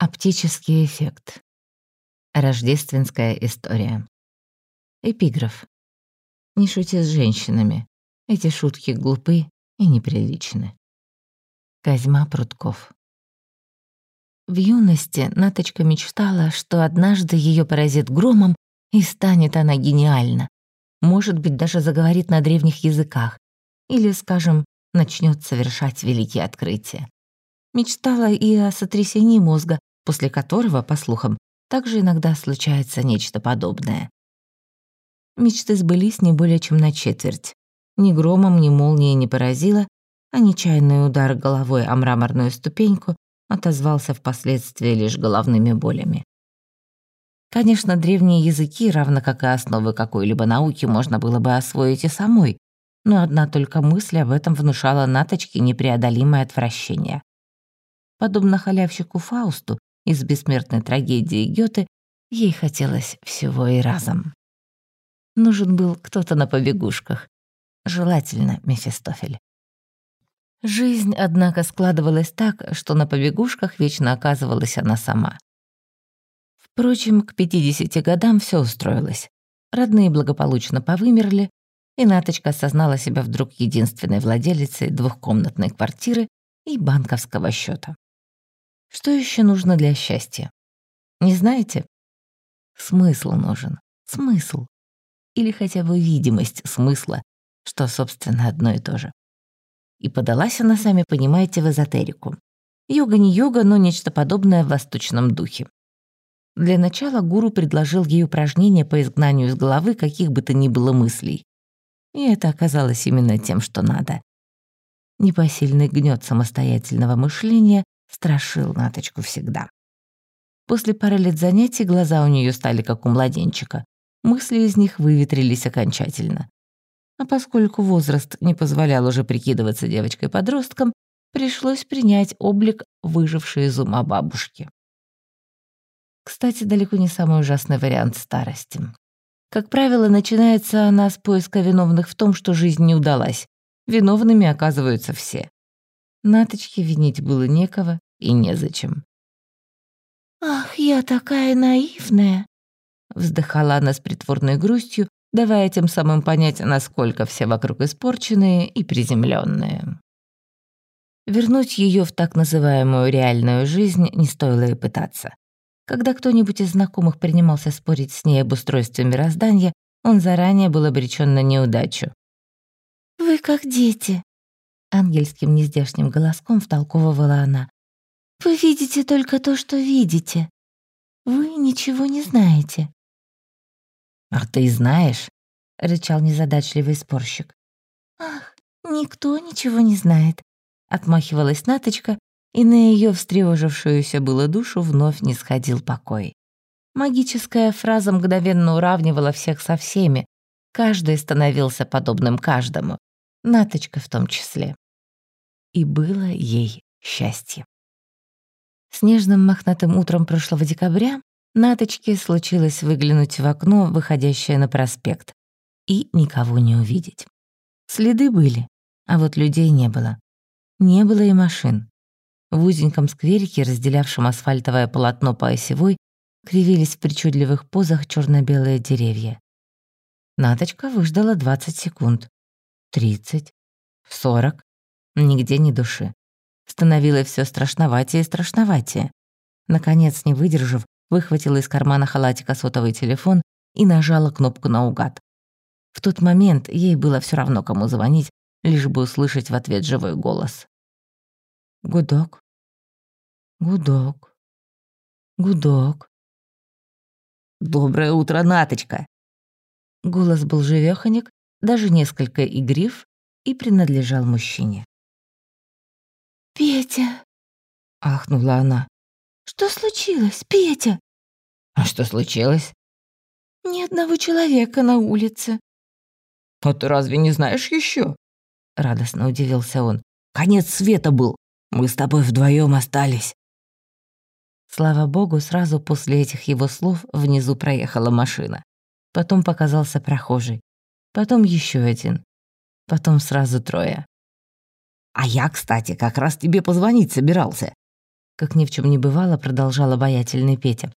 Оптический эффект. Рождественская история. Эпиграф. Не шути с женщинами. Эти шутки глупы и неприличны. Козьма Прутков. В юности Наточка мечтала, что однажды ее поразит громом, и станет она гениальна. Может быть, даже заговорит на древних языках. Или, скажем, начнет совершать великие открытия. Мечтала и о сотрясении мозга, после которого, по слухам, также иногда случается нечто подобное. Мечты сбылись не более чем на четверть. Ни громом, ни молнией не поразило, а нечаянный удар головой о мраморную ступеньку отозвался впоследствии лишь головными болями. Конечно, древние языки, равно как и основы какой-либо науки, можно было бы освоить и самой, но одна только мысль об этом внушала Наточке непреодолимое отвращение. Подобно халявщику Фаусту, из бессмертной трагедии Гёте, ей хотелось всего и разом. Нужен был кто-то на побегушках. Желательно Мефистофель. Жизнь, однако, складывалась так, что на побегушках вечно оказывалась она сама. Впрочем, к 50 годам все устроилось. Родные благополучно повымерли, и Наточка осознала себя вдруг единственной владелицей двухкомнатной квартиры и банковского счета. Что еще нужно для счастья? Не знаете? Смысл нужен. Смысл. Или хотя бы видимость смысла, что, собственно, одно и то же. И подалась она, сами понимаете, в эзотерику. Йога не йога, но нечто подобное в восточном духе. Для начала гуру предложил ей упражнение по изгнанию из головы каких бы то ни было мыслей. И это оказалось именно тем, что надо. Непосильный гнет самостоятельного мышления страшил Наточку всегда. После пары лет занятий глаза у нее стали как у младенчика. Мысли из них выветрились окончательно. А поскольку возраст не позволял уже прикидываться девочкой-подростком, пришлось принять облик выжившей из ума бабушки. Кстати, далеко не самый ужасный вариант старости. Как правило, начинается она с поиска виновных в том, что жизнь не удалась. Виновными оказываются все. Наточке винить было некого и незачем. «Ах, я такая наивная!» Вздыхала она с притворной грустью, давая тем самым понять, насколько все вокруг испорченные и приземленные. Вернуть ее в так называемую реальную жизнь не стоило и пытаться. Когда кто-нибудь из знакомых принимался спорить с ней об устройстве мироздания, он заранее был обречен на неудачу. «Вы как дети», Ангельским нездешним голоском втолковывала она. «Вы видите только то, что видите. Вы ничего не знаете». «А ты знаешь?» — рычал незадачливый спорщик. «Ах, никто ничего не знает», — отмахивалась Наточка, и на ее встревожившуюся было душу вновь не сходил покой. Магическая фраза мгновенно уравнивала всех со всеми, каждый становился подобным каждому. Наточка в том числе. И было ей счастье. Снежным мохнатым утром прошлого декабря Наточке случилось выглянуть в окно, выходящее на проспект, и никого не увидеть. Следы были, а вот людей не было. Не было и машин. В узеньком скверике, разделявшем асфальтовое полотно по осевой, кривились в причудливых позах черно белые деревья. Наточка выждала 20 секунд. 30, 40, нигде ни души. Становилось все страшноватее и страшноватее. Наконец, не выдержав, выхватила из кармана халатика сотовый телефон и нажала кнопку наугад. В тот момент ей было все равно, кому звонить, лишь бы услышать в ответ живой голос. Гудок. Гудок. Гудок. «Доброе утро, Наточка!» Голос был живёхонек, даже несколько игрив и принадлежал мужчине. «Петя!» — ахнула она. «Что случилось, Петя?» «А что случилось?» «Ни одного человека на улице». «А ты разве не знаешь еще? радостно удивился он. «Конец света был. Мы с тобой вдвоем остались». Слава богу, сразу после этих его слов внизу проехала машина. Потом показался прохожий. Потом еще один. Потом сразу трое. «А я, кстати, как раз тебе позвонить собирался». как ни в чем не бывало, продолжал обаятельный Петя.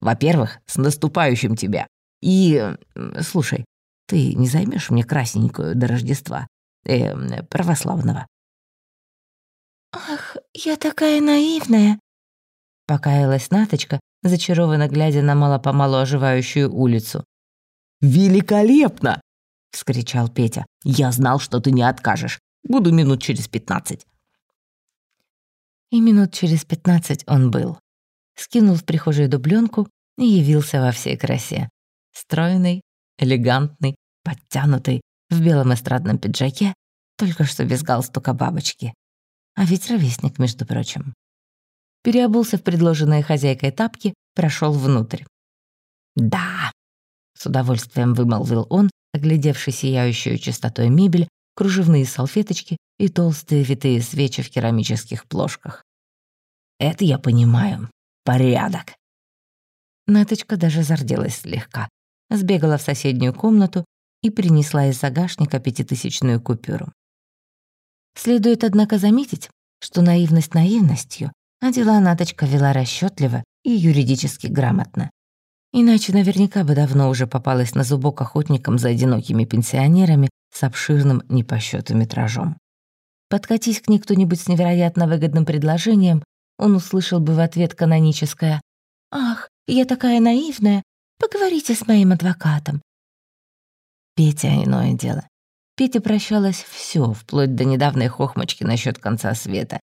«Во-первых, с наступающим тебя. И, слушай, ты не займешь мне красненькую до Рождества, э, православного?» «Ах, я такая наивная!» Покаялась Наточка, зачарованно глядя на мало-помалу оживающую улицу. «Великолепно!» — вскричал Петя. «Я знал, что ты не откажешь. Буду минут через пятнадцать». И минут через пятнадцать он был. Скинул в прихожей дубленку и явился во всей красе. Стройный, элегантный, подтянутый, в белом эстрадном пиджаке, только что без галстука бабочки. А ведь ровесник, между прочим. Переобулся в предложенные хозяйкой тапки, прошел внутрь. «Да!» — с удовольствием вымолвил он, оглядевший сияющую чистотой мебель, кружевные салфеточки и толстые витые свечи в керамических плошках. «Это я понимаю. Порядок». Наточка даже зарделась слегка, сбегала в соседнюю комнату и принесла из загашника пятитысячную купюру. Следует, однако, заметить, что наивность наивностью, а дела Наточка вела расчетливо и юридически грамотно. Иначе наверняка бы давно уже попалась на зубок охотникам за одинокими пенсионерами с обширным не по счету метражом. Подкатись к ней кто-нибудь с невероятно выгодным предложением, он услышал бы в ответ каноническое «Ах, я такая наивная, поговорите с моим адвокатом». Петя иное дело. Пете прощалось все, вплоть до недавней хохмочки насчет конца света.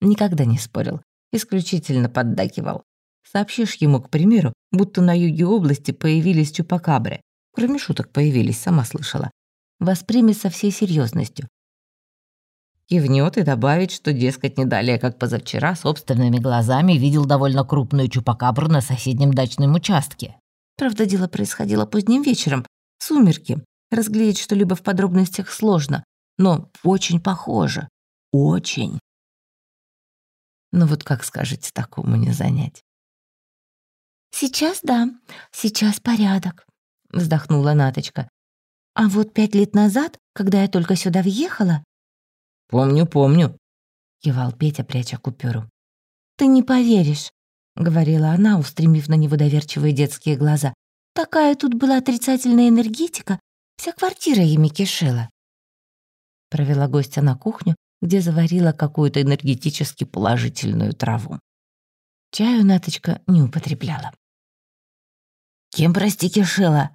Никогда не спорил, исключительно поддакивал. Сообщишь ему, к примеру, будто на юге области появились чупакабры. Кроме шуток появились, сама слышала. Воспримет со всей серьезностью. Кивнет и добавит, что, дескать, не далее, как позавчера, собственными глазами видел довольно крупную чупакабру на соседнем дачном участке. Правда, дело происходило поздним вечером, сумерки, Разглядеть что-либо в подробностях сложно, но очень похоже. Очень. Ну вот как скажете такому не занять? «Сейчас да, сейчас порядок», — вздохнула Наточка. «А вот пять лет назад, когда я только сюда въехала...» «Помню, помню», — кивал Петя, пряча купюру. «Ты не поверишь», — говорила она, устремив на него доверчивые детские глаза. «Такая тут была отрицательная энергетика, Вся квартира ими кишела. Провела гостя на кухню, где заварила какую-то энергетически положительную траву. Чаю Наточка не употребляла. «Кем, прости, кишела?»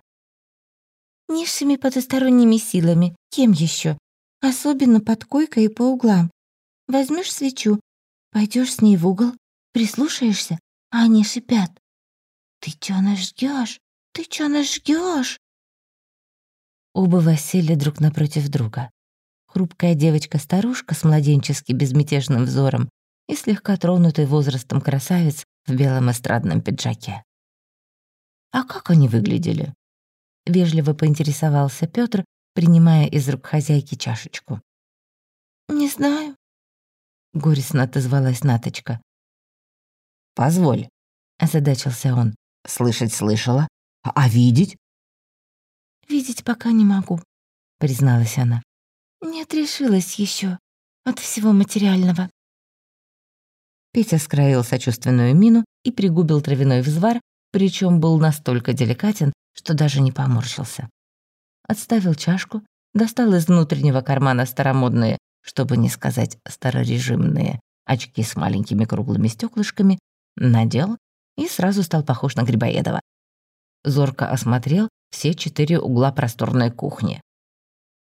«Низшими потусторонними силами. Кем еще? Особенно под койкой и по углам. Возьмешь свечу, пойдешь с ней в угол, прислушаешься, а они шипят. Ты чё нас ждешь? Ты чё нас ждешь? Оба восели друг напротив друга. Хрупкая девочка-старушка с младенчески безмятежным взором и слегка тронутый возрастом красавец в белом эстрадном пиджаке. «А как они выглядели?» — вежливо поинтересовался Пётр, принимая из рук хозяйки чашечку. «Не знаю», — горестно отозвалась Наточка. «Позволь», — озадачился он. «Слышать слышала, а видеть?» «Видеть пока не могу», — призналась она. «Не отрешилась еще от всего материального». Петя скроил сочувственную мину и пригубил травяной взвар, причем был настолько деликатен, что даже не поморщился. Отставил чашку, достал из внутреннего кармана старомодные, чтобы не сказать старорежимные, очки с маленькими круглыми стеклышками, надел и сразу стал похож на Грибоедова. Зорко осмотрел все четыре угла просторной кухни.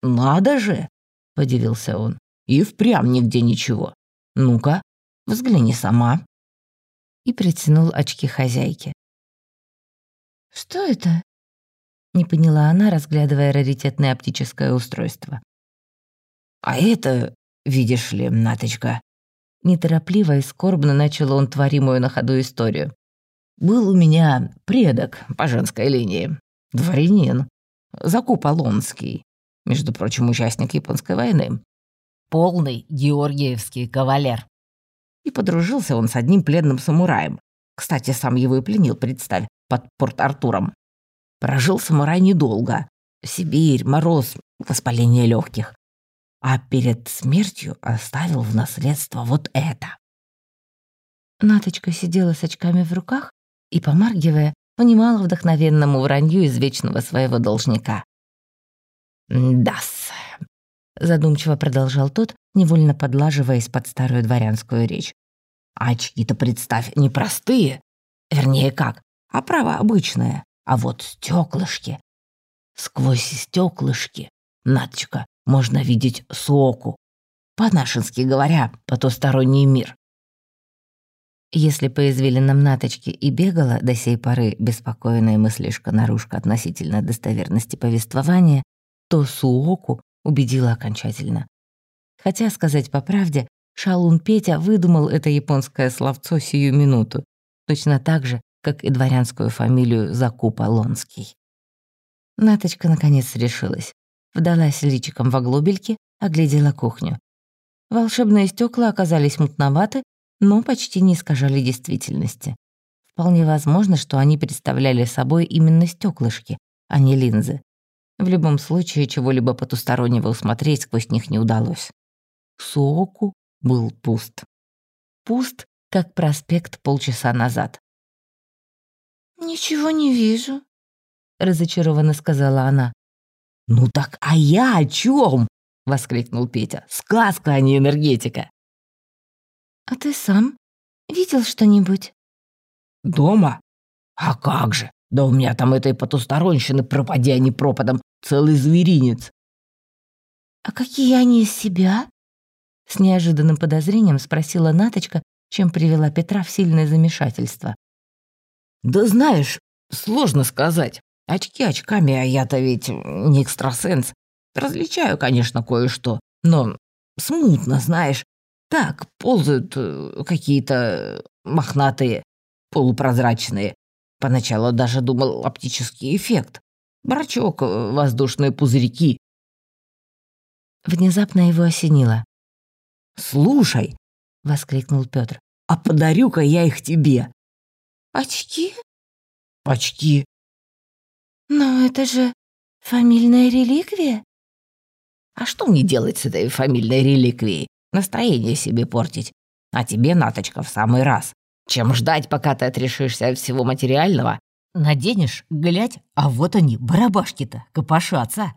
«Надо же!» — подивился он. «И впрямь нигде ничего. Ну-ка, взгляни сама». И притянул очки хозяйки. «Что это?» — не поняла она, разглядывая раритетное оптическое устройство. «А это, видишь ли, Наточка...» Неторопливо и скорбно начал он творимую на ходу историю. «Был у меня предок по женской линии. Дворянин. Закуп Алонский. Между прочим, участник Японской войны. Полный георгиевский кавалер. И подружился он с одним пленным самураем. Кстати, сам его и пленил, представь, под Порт-Артуром. Прожил самурай недолго. Сибирь, мороз, воспаление легких. А перед смертью оставил в наследство вот это. Наточка сидела с очками в руках и, помаргивая, понимала вдохновенному вранью извечного своего должника. «Да-с», задумчиво продолжал тот, невольно подлаживаясь под старую дворянскую речь. «Очки-то, представь, непростые. Вернее, как, а право обычное. А вот стеклышки. Сквозь стеклышки, Наточка, можно видеть соку. По-нашенски говоря, потусторонний мир. Если по извилинам Наточки и бегала до сей поры беспокойная мыслишка-наружка относительно достоверности повествования, то Суоку убедила окончательно. Хотя, сказать по правде, Шалун Петя выдумал это японское словцо сию минуту, точно так же, как и дворянскую фамилию Закупа Лонский. Наточка наконец решилась. Вдалась личиком в оглобельке, оглядела кухню. Волшебные стекла оказались мутноваты, но почти не искажали действительности. Вполне возможно, что они представляли собой именно стеклышки, а не линзы. В любом случае, чего-либо потустороннего усмотреть сквозь них не удалось. Суоку был пуст. Пуст, как проспект полчаса назад. «Ничего не вижу», — разочарованно сказала она. «Ну так а я о чем? воскликнул Петя. «Сказка, а не энергетика!» «А ты сам видел что-нибудь?» «Дома? А как же? Да у меня там этой потусторонщины, пропади они пропадом, целый зверинец». «А какие они из себя?» С неожиданным подозрением спросила Наточка, чем привела Петра в сильное замешательство. «Да знаешь, сложно сказать. Очки очками, а я-то ведь не экстрасенс. Различаю, конечно, кое-что, но смутно, знаешь. Так, ползают э, какие-то мохнатые, полупрозрачные. Поначалу даже думал оптический эффект. Брачок, э, воздушные пузырьки. Внезапно его осенило. «Слушай!» — воскликнул Петр. «А подарю-ка я их тебе!» «Очки?» «Очки!» «Но это же фамильная реликвия!» «А что мне делать с этой фамильной реликвией? Настроение себе портить. А тебе, Наточка, в самый раз. Чем ждать, пока ты отрешишься от всего материального? Наденешь, глядь, а вот они, барабашки-то, копошатся.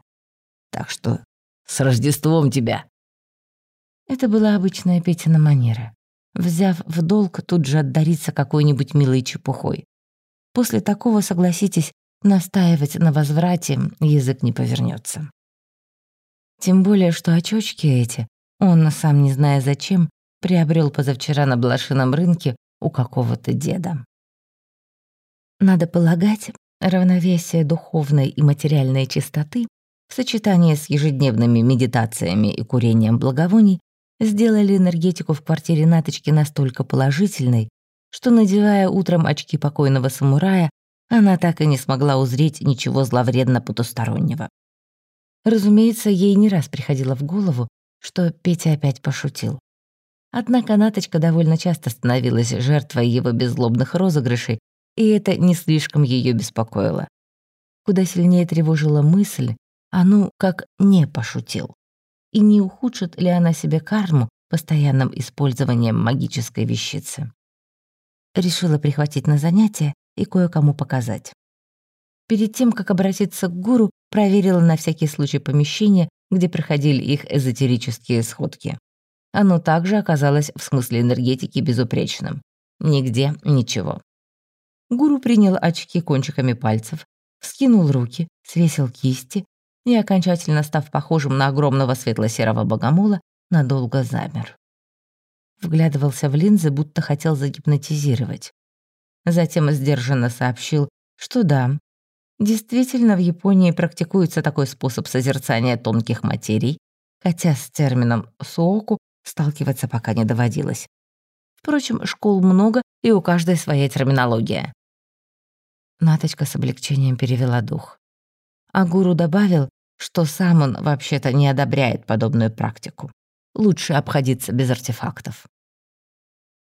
Так что с Рождеством тебя!» Это была обычная Петина манера. Взяв в долг, тут же отдариться какой-нибудь милой чепухой. После такого, согласитесь, настаивать на возврате язык не повернется. Тем более, что очочки эти он, сам не зная зачем, приобрел позавчера на блошином рынке у какого-то деда. Надо полагать, равновесие духовной и материальной чистоты в сочетании с ежедневными медитациями и курением благовоний сделали энергетику в квартире Наточки настолько положительной, что, надевая утром очки покойного самурая, она так и не смогла узреть ничего зловредно потустороннего. Разумеется, ей не раз приходило в голову, что Петя опять пошутил. Однако Наточка довольно часто становилась жертвой его беззлобных розыгрышей, и это не слишком ее беспокоило. Куда сильнее тревожила мысль, а ну, как не пошутил. И не ухудшит ли она себе карму постоянным использованием магической вещицы. Решила прихватить на занятие и кое-кому показать. Перед тем, как обратиться к гуру, проверила на всякий случай помещение, где проходили их эзотерические сходки. Оно также оказалось в смысле энергетики безупречным. Нигде ничего. Гуру принял очки кончиками пальцев, скинул руки, свесил кисти и, окончательно став похожим на огромного светло-серого богомола, надолго замер. Вглядывался в линзы, будто хотел загипнотизировать. Затем сдержанно сообщил, что да, Действительно, в Японии практикуется такой способ созерцания тонких материй, хотя с термином «суоку» сталкиваться пока не доводилось. Впрочем, школ много, и у каждой своя терминология. Наточка с облегчением перевела дух. А гуру добавил, что сам он вообще-то не одобряет подобную практику. Лучше обходиться без артефактов.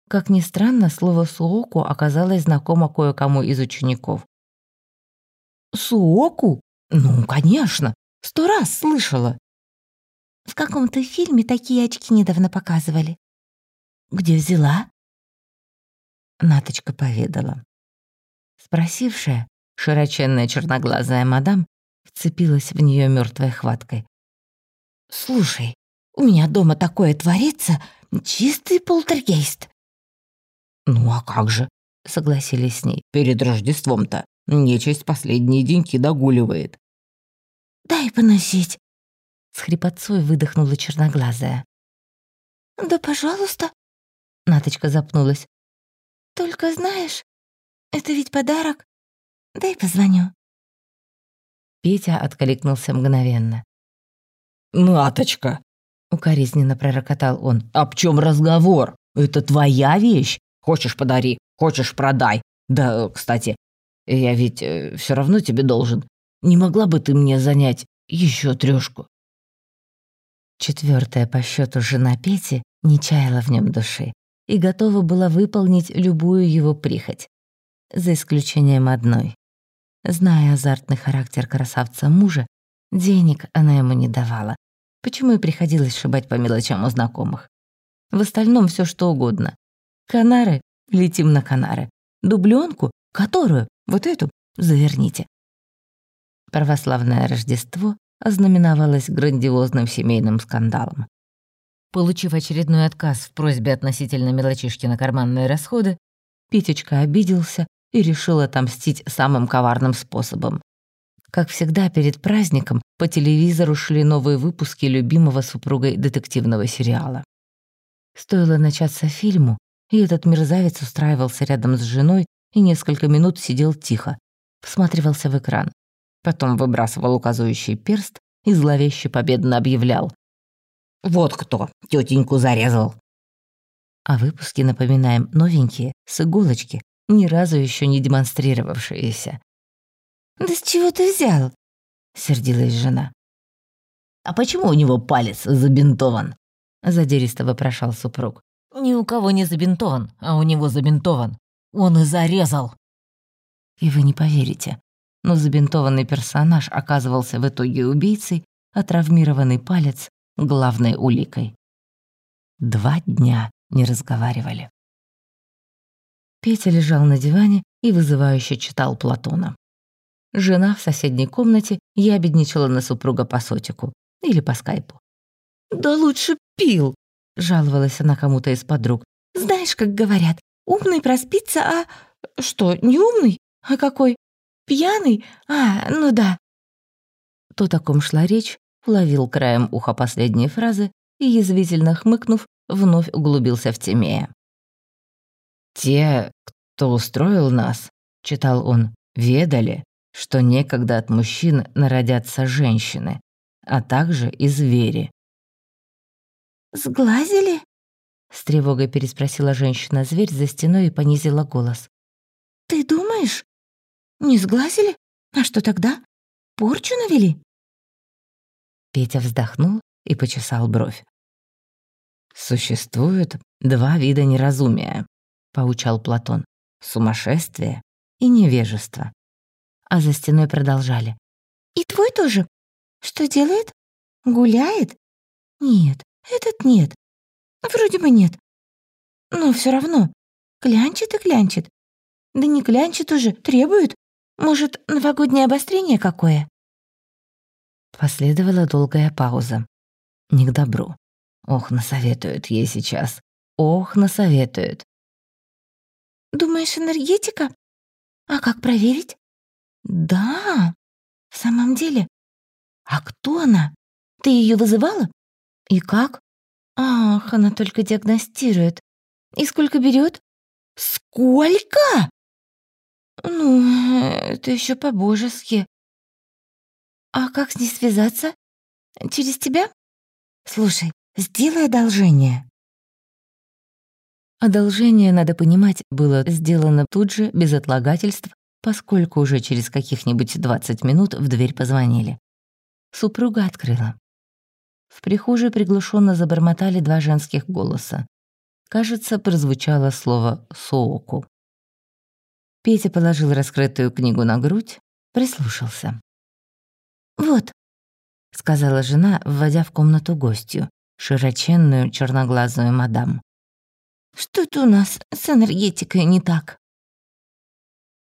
Как ни странно, слово «суоку» оказалось знакомо кое-кому из учеников, Суоку? Ну, конечно, сто раз слышала. В каком-то фильме такие очки недавно показывали. Где взяла? Наточка поведала. Спросившая, широченная черноглазая мадам вцепилась в нее мертвой хваткой. «Слушай, у меня дома такое творится, чистый полтергейст». «Ну а как же?» — согласились с ней. «Перед Рождеством-то нечисть последние деньки догуливает». «Дай поносить», — с хрипотцой выдохнула черноглазая. «Да, пожалуйста», — Наточка запнулась. «Только знаешь, это ведь подарок. Дай позвоню». Петя откликнулся мгновенно. «Наточка!» — укоризненно пророкотал он. «Об чем разговор? Это твоя вещь? Хочешь — подари, хочешь — продай. Да, кстати, я ведь э, все равно тебе должен. Не могла бы ты мне занять еще трешку? Четвертая по счету жена Пети не чаяла в нем души и готова была выполнить любую его прихоть, за исключением одной. Зная азартный характер красавца мужа, денег она ему не давала, почему и приходилось шибать по мелочам у знакомых. В остальном все что угодно. Канары — летим на Канары. Дубленку, которую, вот эту, заверните. Православное Рождество ознаменовалось грандиозным семейным скандалом. Получив очередной отказ в просьбе относительно мелочишки на карманные расходы, Петечка обиделся и решил отомстить самым коварным способом. Как всегда, перед праздником по телевизору шли новые выпуски любимого супругой детективного сериала. Стоило начаться фильму, и этот мерзавец устраивался рядом с женой и несколько минут сидел тихо, всматривался в экран. Потом выбрасывал указывающий перст и зловеще победно объявлял. «Вот кто тетеньку зарезал!» А выпуски, напоминаем, новенькие, с иголочки, ни разу еще не демонстрировавшиеся. «Да с чего ты взял?» — сердилась жена. «А почему у него палец забинтован?» — задиристо вопрошал супруг. «Ни у кого не забинтован, а у него забинтован. Он и зарезал». И вы не поверите, но забинтованный персонаж оказывался в итоге убийцей, а травмированный палец — главной уликой. Два дня не разговаривали. Петя лежал на диване и вызывающе читал Платона. Жена в соседней комнате ябедничала на супруга по сотику или по скайпу. «Да лучше пил», — жаловалась она кому-то из подруг. «Знаешь, как говорят, умный проспится, а... Что, не умный? А какой? Пьяный? А, ну да». То таком шла речь, уловил краем уха последние фразы и, язвительно хмыкнув, вновь углубился в темея. «Те, кто устроил нас, — читал он, — ведали, что некогда от мужчин народятся женщины, а также и звери». «Сглазили?» — с тревогой переспросила женщина-зверь за стеной и понизила голос. «Ты думаешь? Не сглазили? А что тогда? Порчу навели?» Петя вздохнул и почесал бровь. «Существует два вида неразумия», — поучал Платон. «Сумасшествие и невежество». А за стеной продолжали. «И твой тоже? Что делает? Гуляет? Нет, этот нет. Вроде бы нет. Но все равно. Клянчит и клянчит. Да не клянчит уже, требует. Может, новогоднее обострение какое?» Последовала долгая пауза. Не к добру. Ох, насоветуют ей сейчас. Ох, насоветуют. «Думаешь, энергетика? А как проверить?» «Да, в самом деле. А кто она? Ты ее вызывала? И как?» «Ах, она только диагностирует. И сколько берет? «Сколько?» «Ну, это еще по-божески. А как с ней связаться? Через тебя? Слушай, Сделай одолжение». Одолжение, надо понимать, было сделано тут же, без отлагательств, поскольку уже через каких-нибудь 20 минут в дверь позвонили. Супруга открыла. В прихожей приглушенно забормотали два женских голоса. Кажется, прозвучало слово «сооку». Петя положил раскрытую книгу на грудь, прислушался. «Вот», — сказала жена, вводя в комнату гостью широченную черноглазую мадам. Что-то у нас с энергетикой не так».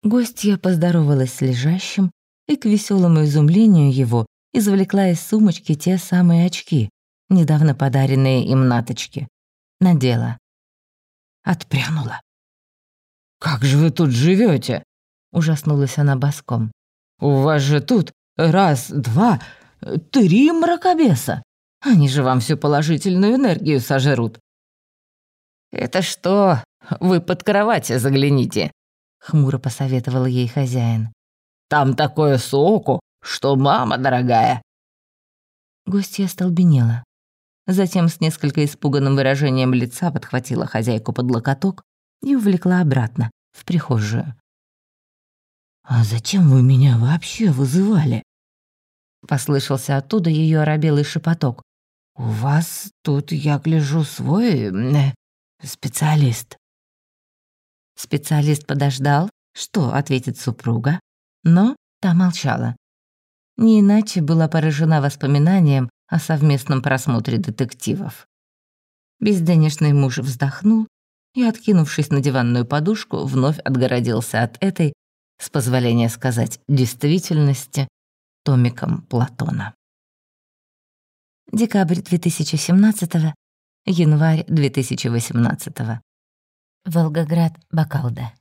Гостья поздоровалась с лежащим и, к веселому изумлению его, извлекла из сумочки те самые очки, недавно подаренные им наточки. Надела. Отпрянула. «Как же вы тут живете? Ужаснулась она боском. «У вас же тут раз, два, три мракобеса. Они же вам всю положительную энергию сожрут». «Это что? Вы под кровать загляните», — хмуро посоветовал ей хозяин. «Там такое соку, что мама дорогая». Гостья остолбенела. Затем с несколько испуганным выражением лица подхватила хозяйку под локоток и увлекла обратно, в прихожую. «А зачем вы меня вообще вызывали?» Послышался оттуда ее оробелый шепоток. «У вас тут, я гляжу, свой э, специалист». Специалист подождал, что ответит супруга, но та молчала. Не иначе была поражена воспоминанием о совместном просмотре детективов. Безденежный муж вздохнул и, откинувшись на диванную подушку, вновь отгородился от этой, с позволения сказать, действительности, томиком Платона. Декабрь 2017 январь 2018 Волгоград, Бакалда.